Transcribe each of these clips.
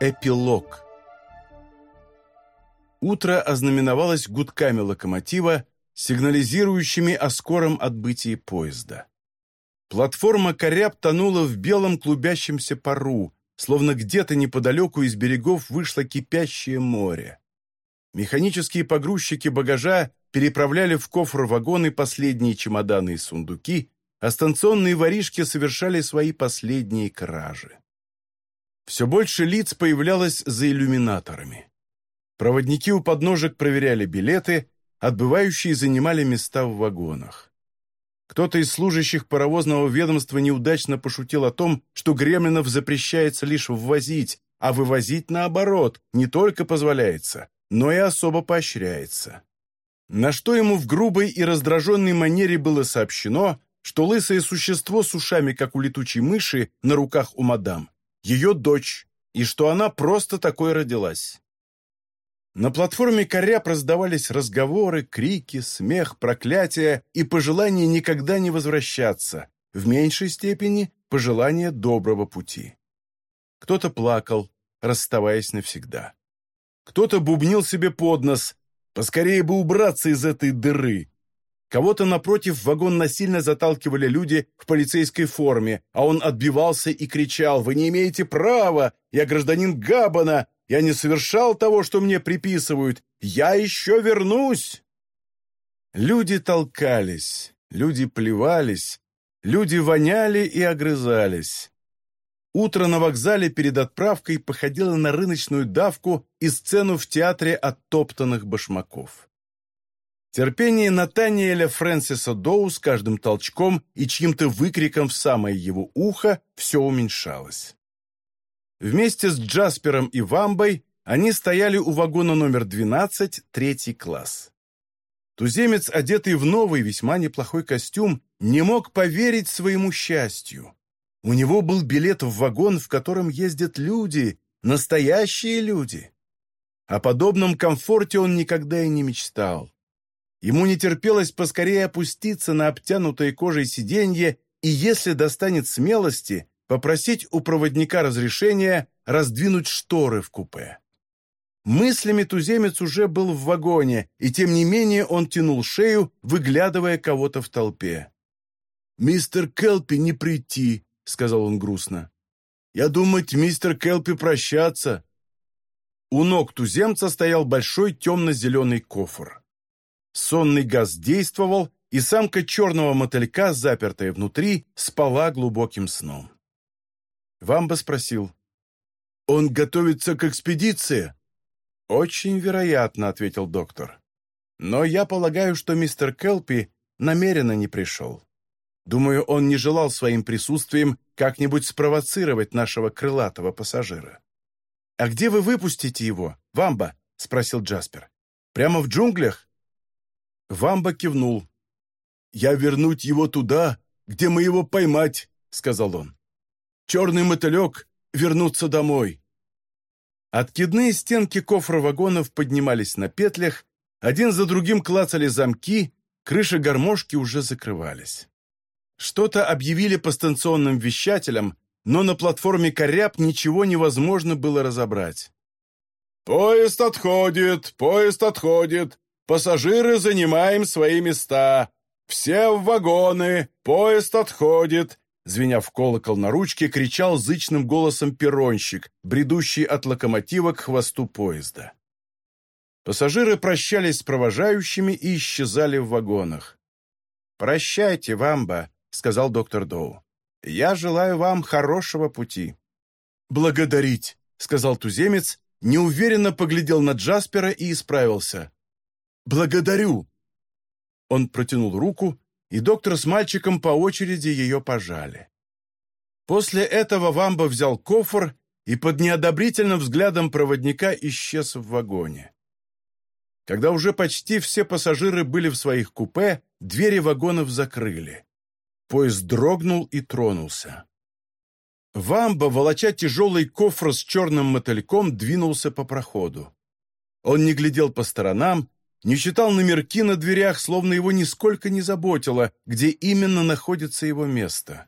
Эпилог Утро ознаменовалось гудками локомотива, сигнализирующими о скором отбытии поезда. Платформа «Коряб» тонула в белом клубящемся пару, словно где-то неподалеку из берегов вышло кипящее море. Механические погрузчики багажа переправляли в кофр вагоны последние чемоданы и сундуки, а станционные воришки совершали свои последние кражи. Все больше лиц появлялось за иллюминаторами. Проводники у подножек проверяли билеты, отбывающие занимали места в вагонах. Кто-то из служащих паровозного ведомства неудачно пошутил о том, что гремлинов запрещается лишь ввозить, а вывозить, наоборот, не только позволяется, но и особо поощряется. На что ему в грубой и раздраженной манере было сообщено, что лысое существо с ушами, как у летучей мыши, на руках у мадам, ее дочь, и что она просто такой родилась. На платформе коряб раздавались разговоры, крики, смех, проклятия и пожелания никогда не возвращаться, в меньшей степени пожелания доброго пути. Кто-то плакал, расставаясь навсегда. Кто-то бубнил себе под нос, поскорее бы убраться из этой дыры. Кого-то напротив вагон насильно заталкивали люди в полицейской форме, а он отбивался и кричал «Вы не имеете права! Я гражданин Габбана! Я не совершал того, что мне приписывают. Я еще вернусь!» Люди толкались, люди плевались, люди воняли и огрызались. Утро на вокзале перед отправкой походило на рыночную давку и сцену в театре оттоптанных башмаков. Терпение Натаниэля Фрэнсиса Доу с каждым толчком и чьим-то выкриком в самое его ухо все уменьшалось. Вместе с Джаспером и Вамбой они стояли у вагона номер 12, третий класс. Туземец, одетый в новый, весьма неплохой костюм, не мог поверить своему счастью. У него был билет в вагон, в котором ездят люди, настоящие люди. О подобном комфорте он никогда и не мечтал. Ему не терпелось поскорее опуститься на обтянутое кожей сиденье и, если достанет смелости, попросить у проводника разрешения раздвинуть шторы в купе. Мыслями туземец уже был в вагоне, и тем не менее он тянул шею, выглядывая кого-то в толпе. «Мистер Келпи не прийти», — сказал он грустно. «Я думать, мистер Келпи прощаться». У ног туземца стоял большой темно-зеленый кофр. Сонный газ действовал, и самка черного мотылька, запертая внутри, спала глубоким сном. Вамба спросил. «Он готовится к экспедиции?» «Очень вероятно», — ответил доктор. «Но я полагаю, что мистер Келпи намеренно не пришел. Думаю, он не желал своим присутствием как-нибудь спровоцировать нашего крылатого пассажира». «А где вы выпустите его, Вамба?» — спросил Джаспер. «Прямо в джунглях?» Вамба кивнул. «Я вернуть его туда, где мы его поймать», — сказал он черный мотылек вернуться домой. Откидные стенки кофра вагонов поднимались на петлях, один за другим клацали замки, крыши гармошки уже закрывались. Что-то объявили по станционным вещателям, но на платформе «Коряб» ничего невозможно было разобрать. «Поезд отходит, поезд отходит, пассажиры занимаем свои места, все в вагоны, поезд отходит, звеня в колокол на ручке, кричал зычным голосом перронщик, бредущий от локомотива к хвосту поезда. Пассажиры прощались с провожающими и исчезали в вагонах. «Прощайте, Вамба», — сказал доктор Доу. «Я желаю вам хорошего пути». «Благодарить», — сказал туземец, неуверенно поглядел на Джаспера и исправился. «Благодарю». Он протянул руку, и доктор с мальчиком по очереди ее пожали. После этого Вамба взял кофр и под неодобрительным взглядом проводника исчез в вагоне. Когда уже почти все пассажиры были в своих купе, двери вагонов закрыли. Поезд дрогнул и тронулся. Вамба, волоча тяжелый кофр с черным мотыльком, двинулся по проходу. Он не глядел по сторонам, не читал номерки на дверях, словно его нисколько не заботило, где именно находится его место.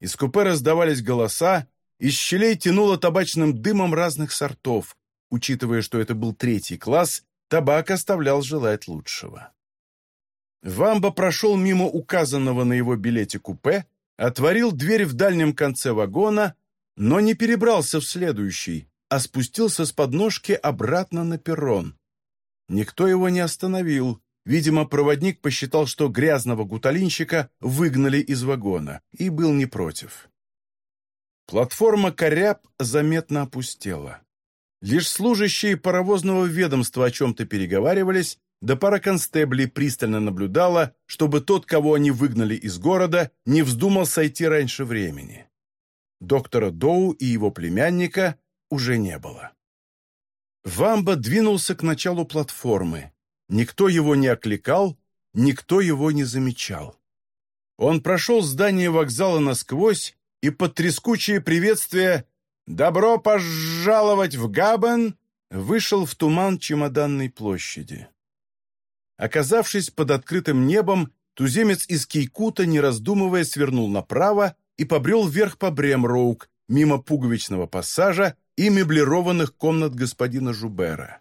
Из купе раздавались голоса, из щелей тянуло табачным дымом разных сортов. Учитывая, что это был третий класс, табак оставлял желать лучшего. Вамба прошел мимо указанного на его билете купе, отворил дверь в дальнем конце вагона, но не перебрался в следующий, а спустился с подножки обратно на перрон. Никто его не остановил. Видимо, проводник посчитал, что грязного гуталинщика выгнали из вагона, и был не против. Платформа «Коряб» заметно опустела. Лишь служащие паровозного ведомства о чем-то переговаривались, да пара констеблей пристально наблюдала, чтобы тот, кого они выгнали из города, не вздумал сойти раньше времени. Доктора Доу и его племянника уже не было. Вамба двинулся к началу платформы. Никто его не окликал, никто его не замечал. Он прошел здание вокзала насквозь и под трескучее приветствие «Добро пожаловать в Габен!» вышел в туман чемоданной площади. Оказавшись под открытым небом, туземец из Кейкута, не раздумывая, свернул направо и побрел вверх по Бремроук, мимо пуговичного пассажа и меблированных комнат господина Жубера.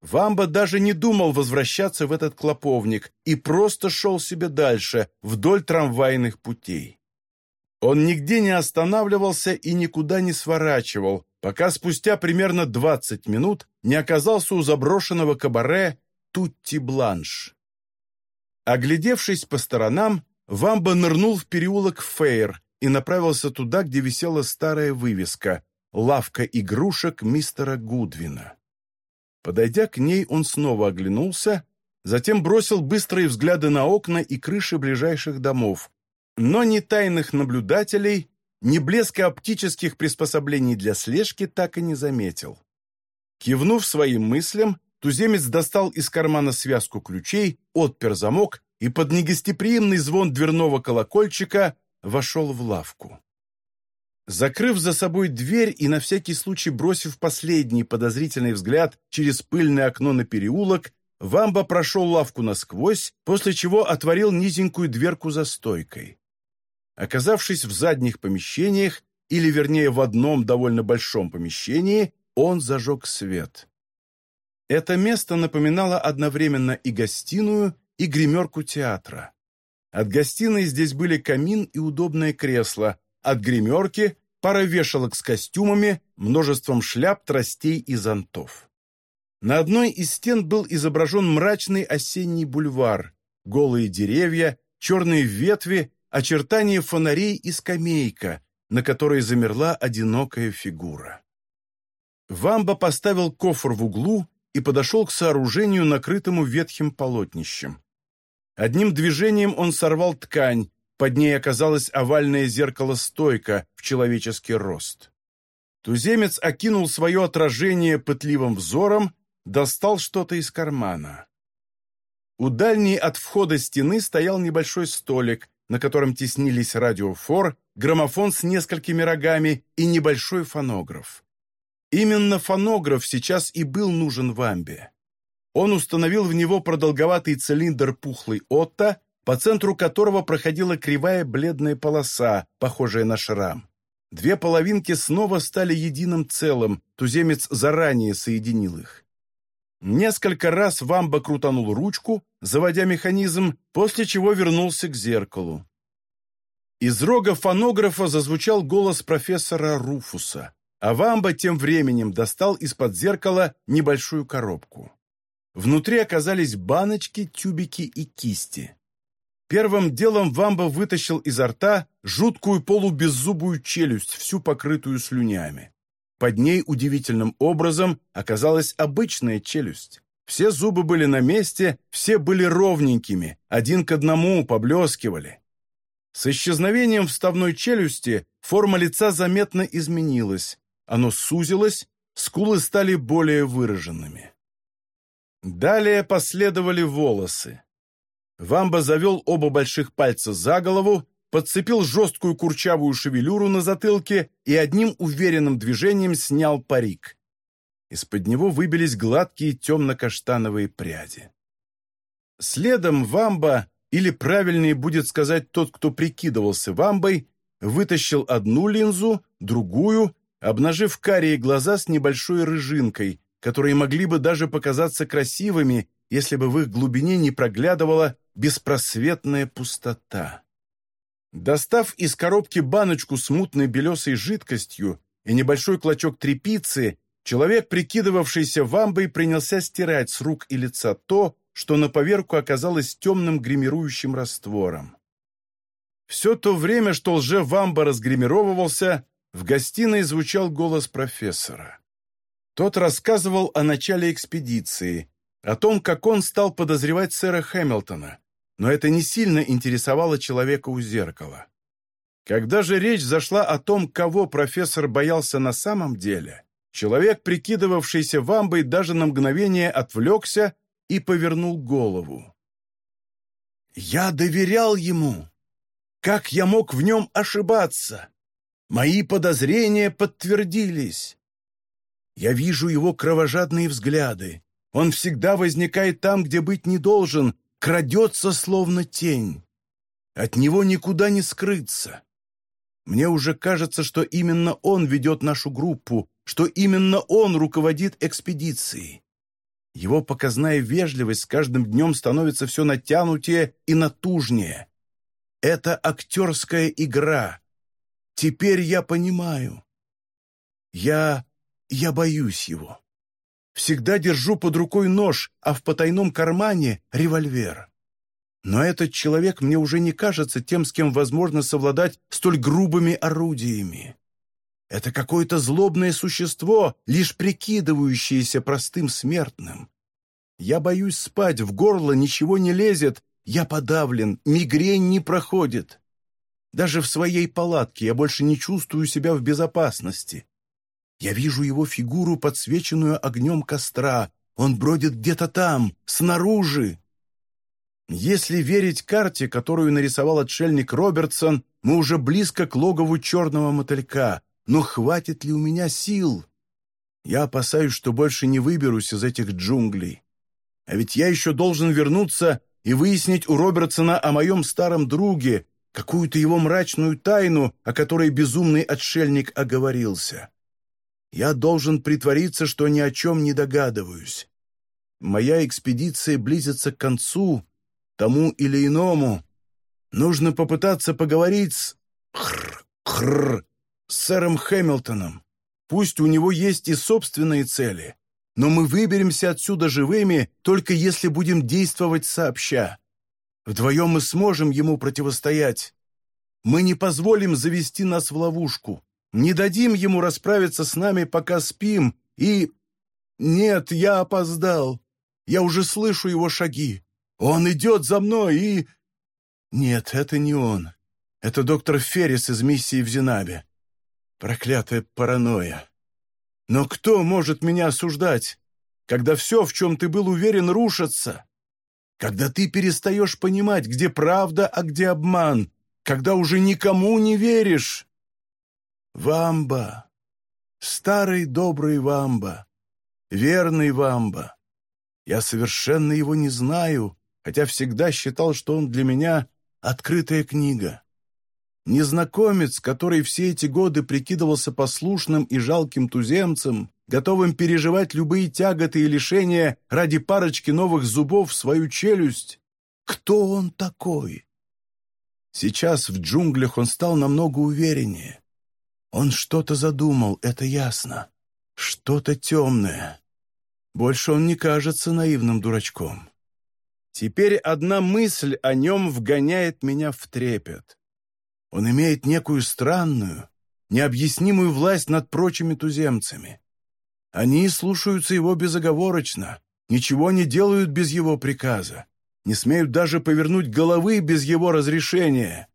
Вамба даже не думал возвращаться в этот клоповник и просто шел себе дальше, вдоль трамвайных путей. Он нигде не останавливался и никуда не сворачивал, пока спустя примерно 20 минут не оказался у заброшенного кабаре Тутти Бланш. Оглядевшись по сторонам, Вамба нырнул в переулок Фейр и направился туда, где висела старая вывеска «Лавка игрушек мистера Гудвина». Подойдя к ней, он снова оглянулся, затем бросил быстрые взгляды на окна и крыши ближайших домов, но ни тайных наблюдателей, ни блеска оптических приспособлений для слежки так и не заметил. Кивнув своим мыслям, Туземец достал из кармана связку ключей, отпер замок и под негостеприимный звон дверного колокольчика вошел в лавку. Закрыв за собой дверь и на всякий случай бросив последний подозрительный взгляд через пыльное окно на переулок, Вамба прошел лавку насквозь, после чего отворил низенькую дверку за стойкой. Оказавшись в задних помещениях, или вернее в одном довольно большом помещении, он зажег свет. Это место напоминало одновременно и гостиную, и гримерку театра. От гостиной здесь были камин и удобное кресло, от гримерки – пара вешалок с костюмами, множеством шляп, тростей и зонтов. На одной из стен был изображен мрачный осенний бульвар, голые деревья, черные ветви, очертания фонарей и скамейка, на которой замерла одинокая фигура. Вамба поставил кофр в углу и подошел к сооружению, накрытому ветхим полотнищем. Одним движением он сорвал ткань, под ней оказалось овальное зеркало-стойка в человеческий рост. Туземец окинул свое отражение пытливым взором, достал что-то из кармана. У дальней от входа стены стоял небольшой столик, на котором теснились радиофор, граммофон с несколькими рогами и небольшой фонограф. Именно фонограф сейчас и был нужен Вамбе. Он установил в него продолговатый цилиндр пухлый Отто, по центру которого проходила кривая бледная полоса, похожая на шрам. Две половинки снова стали единым целым, туземец заранее соединил их. Несколько раз Вамба крутанул ручку, заводя механизм, после чего вернулся к зеркалу. Из рога фонографа зазвучал голос профессора Руфуса а Вамба тем временем достал из-под зеркала небольшую коробку. Внутри оказались баночки, тюбики и кисти. Первым делом Вамба вытащил изо рта жуткую полубеззубую челюсть, всю покрытую слюнями. Под ней удивительным образом оказалась обычная челюсть. Все зубы были на месте, все были ровненькими, один к одному поблескивали. С исчезновением вставной челюсти форма лица заметно изменилась, оно сузилось, скулы стали более выраженными. Далее последовали волосы. Вамба завел оба больших пальца за голову, подцепил жесткую курчавую шевелюру на затылке и одним уверенным движением снял парик. Из-под него выбились гладкие темно-каштановые пряди. Следом Вамба, или правильнее будет сказать тот, кто прикидывался Вамбой, вытащил одну линзу, другую, обнажив карие глаза с небольшой рыжинкой, которые могли бы даже показаться красивыми, если бы в их глубине не проглядывала беспросветная пустота. Достав из коробки баночку с мутной белесой жидкостью и небольшой клочок тряпицы, человек, прикидывавшийся вамбой, принялся стирать с рук и лица то, что на поверку оказалось темным гримирующим раствором. Все то время, что лже-вамба разгримировывался, в гостиной звучал голос профессора. Тот рассказывал о начале экспедиции, о том, как он стал подозревать сэра Хэмилтона, но это не сильно интересовало человека у зеркала. Когда же речь зашла о том, кого профессор боялся на самом деле, человек, прикидывавшийся вамбой, даже на мгновение отвлекся и повернул голову. «Я доверял ему. Как я мог в нем ошибаться? Мои подозрения подтвердились. Я вижу его кровожадные взгляды. Он всегда возникает там, где быть не должен, крадется, словно тень. От него никуда не скрыться. Мне уже кажется, что именно он ведет нашу группу, что именно он руководит экспедицией. Его показная вежливость с каждым днем становится все натянутее и натужнее. Это актерская игра. Теперь я понимаю. Я... я боюсь его. Всегда держу под рукой нож, а в потайном кармане — револьвер. Но этот человек мне уже не кажется тем, с кем возможно совладать столь грубыми орудиями. Это какое-то злобное существо, лишь прикидывающееся простым смертным. Я боюсь спать, в горло ничего не лезет, я подавлен, мигрень не проходит. Даже в своей палатке я больше не чувствую себя в безопасности. Я вижу его фигуру, подсвеченную огнем костра. Он бродит где-то там, снаружи. Если верить карте, которую нарисовал отшельник Робертсон, мы уже близко к логову черного мотылька. Но хватит ли у меня сил? Я опасаюсь, что больше не выберусь из этих джунглей. А ведь я еще должен вернуться и выяснить у Робертсона о моем старом друге, какую-то его мрачную тайну, о которой безумный отшельник оговорился. Я должен притвориться, что ни о чем не догадываюсь. Моя экспедиция близится к концу, тому или иному. Нужно попытаться поговорить с... Хр, хр, с сэром Хэмилтоном. Пусть у него есть и собственные цели, но мы выберемся отсюда живыми, только если будем действовать сообща. Вдвоем мы сможем ему противостоять. Мы не позволим завести нас в ловушку. Не дадим ему расправиться с нами, пока спим, и... Нет, я опоздал. Я уже слышу его шаги. Он идет за мной и... Нет, это не он. Это доктор Феррис из миссии в Зинабе. Проклятая паранойя. Но кто может меня осуждать, когда все, в чем ты был уверен, рушится? Когда ты перестаешь понимать, где правда, а где обман, когда уже никому не веришь? Вамба, старый добрый Вамба, верный Вамба. Я совершенно его не знаю, хотя всегда считал, что он для меня открытая книга. Незнакомец, который все эти годы прикидывался послушным и жалким туземцем, готовым переживать любые тяготы и лишения ради парочки новых зубов в свою челюсть. Кто он такой? Сейчас в джунглях он стал намного увереннее. Он что-то задумал, это ясно. Что-то темное. Больше он не кажется наивным дурачком. Теперь одна мысль о нем вгоняет меня в трепет. Он имеет некую странную, необъяснимую власть над прочими туземцами. Они слушаются его безоговорочно, ничего не делают без его приказа, не смеют даже повернуть головы без его разрешения.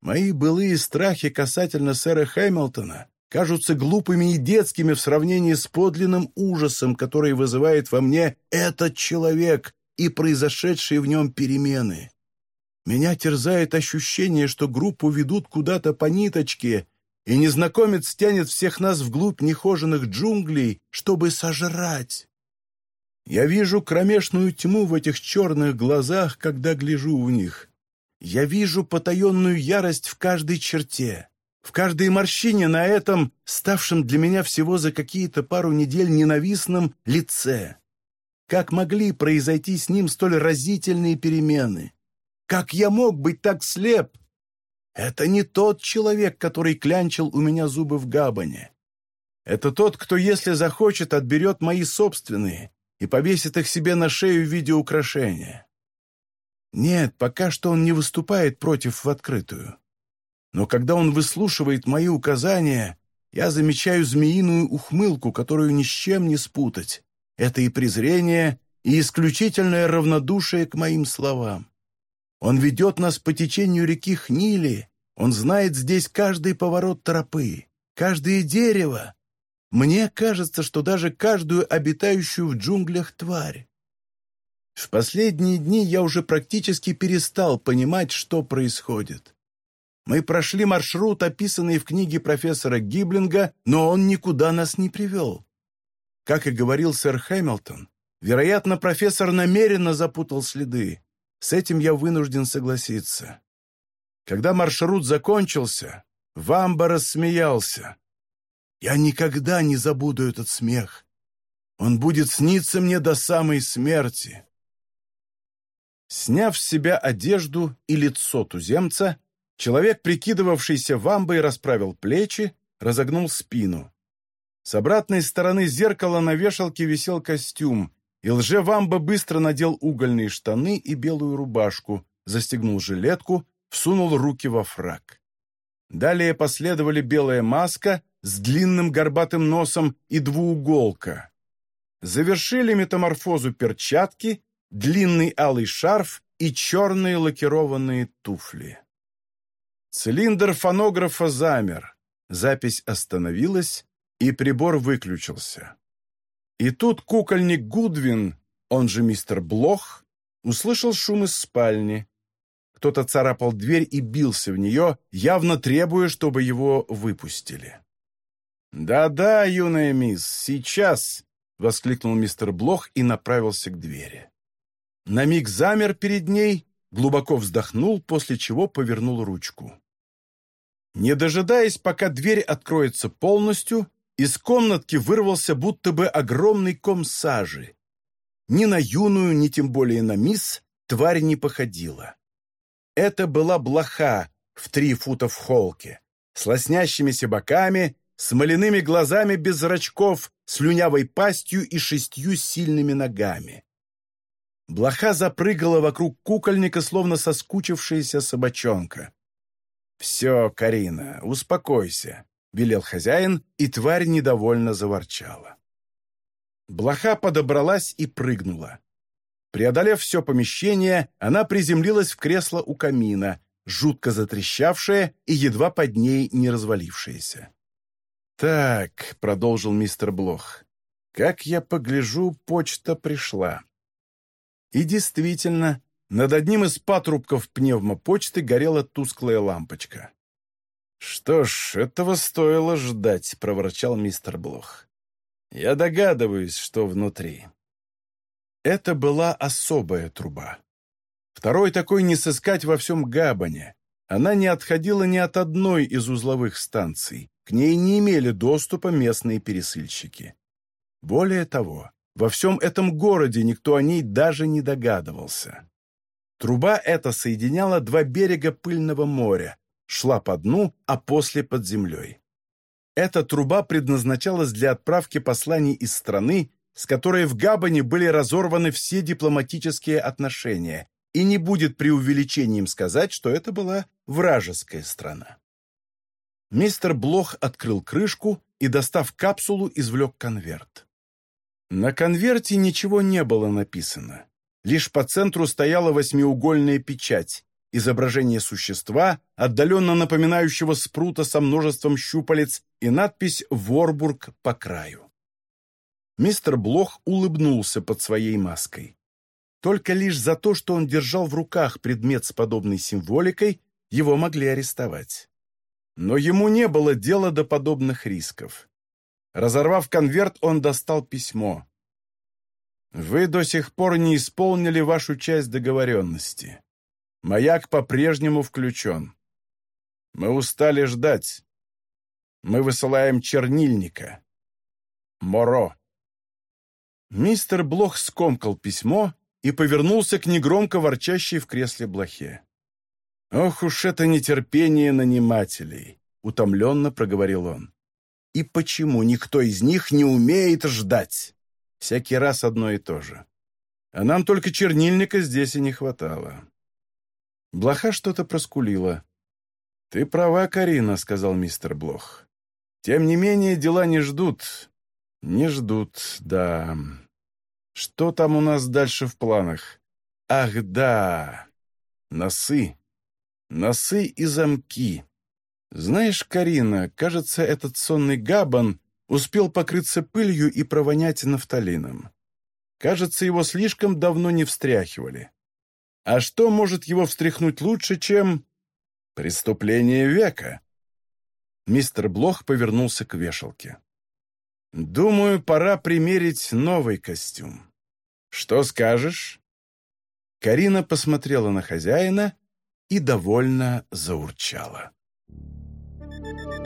Мои былые страхи касательно сэра Хэмилтона кажутся глупыми и детскими в сравнении с подлинным ужасом, который вызывает во мне этот человек и произошедшие в нем перемены. Меня терзает ощущение, что группу ведут куда-то по ниточке, и незнакомец тянет всех нас вглубь нехоженных джунглей, чтобы сожрать. Я вижу кромешную тьму в этих черных глазах, когда гляжу в них. Я вижу потаенную ярость в каждой черте, в каждой морщине на этом, ставшем для меня всего за какие-то пару недель ненавистном лице. Как могли произойти с ним столь разительные перемены? Как я мог быть так слеп? Это не тот человек, который клянчил у меня зубы в габане. Это тот, кто, если захочет, отберет мои собственные и повесит их себе на шею в виде украшения. Нет, пока что он не выступает против в открытую. Но когда он выслушивает мои указания, я замечаю змеиную ухмылку, которую ни с чем не спутать. Это и презрение, и исключительное равнодушие к моим словам. Он ведет нас по течению реки Хнили, он знает здесь каждый поворот тропы, каждое дерево. Мне кажется, что даже каждую обитающую в джунглях тварь. В последние дни я уже практически перестал понимать, что происходит. Мы прошли маршрут, описанный в книге профессора Гиблинга, но он никуда нас не привел. Как и говорил сэр Хэмилтон, вероятно, профессор намеренно запутал следы. С этим я вынужден согласиться. Когда маршрут закончился, Вамба рассмеялся. Я никогда не забуду этот смех. Он будет сниться мне до самой смерти. Сняв с себя одежду и лицо туземца, человек, прикидывавшийся вамбой, расправил плечи, разогнул спину. С обратной стороны зеркала на вешалке висел костюм, и лже-вамба быстро надел угольные штаны и белую рубашку, застегнул жилетку, всунул руки во фраг. Далее последовали белая маска с длинным горбатым носом и двууголка. Завершили метаморфозу перчатки, длинный алый шарф и черные лакированные туфли. Цилиндр фонографа замер, запись остановилась, и прибор выключился. И тут кукольник Гудвин, он же мистер Блох, услышал шум из спальни. Кто-то царапал дверь и бился в нее, явно требуя, чтобы его выпустили. «Да-да, юная мисс, сейчас!» — воскликнул мистер Блох и направился к двери. На миг замер перед ней, глубоко вздохнул, после чего повернул ручку. Не дожидаясь, пока дверь откроется полностью, из комнатки вырвался будто бы огромный ком сажи. Ни на юную, ни тем более на мисс тварь не походила. Это была блоха в три фута в холке, с лоснящимися боками, смоляными глазами без зрачков, слюнявой пастью и шестью сильными ногами. Блоха запрыгала вокруг кукольника, словно соскучившаяся собачонка. «Все, Карина, успокойся велел хозяин, и тварь недовольно заворчала. Блоха подобралась и прыгнула. Преодолев все помещение, она приземлилась в кресло у камина, жутко затрещавшее и едва под ней не развалившееся. «Так», — продолжил мистер Блох, — «как я погляжу, почта пришла». И действительно, над одним из патрубков пневмопочты горела тусклая лампочка. «Что ж, этого стоило ждать», — проворчал мистер Блох. «Я догадываюсь, что внутри». Это была особая труба. Второй такой не сыскать во всем Габане. Она не отходила ни от одной из узловых станций. К ней не имели доступа местные пересыльщики. Более того, во всем этом городе никто о ней даже не догадывался. Труба эта соединяла два берега пыльного моря, шла по дну, а после под землей. Эта труба предназначалась для отправки посланий из страны, с которой в Габане были разорваны все дипломатические отношения, и не будет преувеличением сказать, что это была вражеская страна. Мистер Блох открыл крышку и, достав капсулу, извлек конверт. На конверте ничего не было написано. Лишь по центру стояла восьмиугольная печать, изображение существа, отдаленно напоминающего спрута со множеством щупалец, и надпись «Ворбург» по краю. Мистер Блох улыбнулся под своей маской. Только лишь за то, что он держал в руках предмет с подобной символикой, его могли арестовать. Но ему не было дела до подобных рисков. Разорвав конверт, он достал письмо. «Вы до сих пор не исполнили вашу часть договоренности. Маяк по-прежнему включен. Мы устали ждать. Мы высылаем чернильника. Моро. Мистер Блох скомкал письмо и повернулся к негромко ворчащей в кресле блохе. «Ох уж это нетерпение нанимателей!» — утомленно проговорил он. «И почему никто из них не умеет ждать? Всякий раз одно и то же. А нам только чернильника здесь и не хватало». Блоха что-то проскулила. «Ты права, Карина», — сказал мистер Блох. «Тем не менее, дела не ждут. Не ждут, да. Что там у нас дальше в планах? Ах, да. Носы. Носы и замки. Знаешь, Карина, кажется, этот сонный габан успел покрыться пылью и провонять нафталином. Кажется, его слишком давно не встряхивали. А что может его встряхнуть лучше, чем... Преступление века? Мистер Блох повернулся к вешалке. «Думаю, пора примерить новый костюм. Что скажешь?» Карина посмотрела на хозяина и довольно заурчала. thank you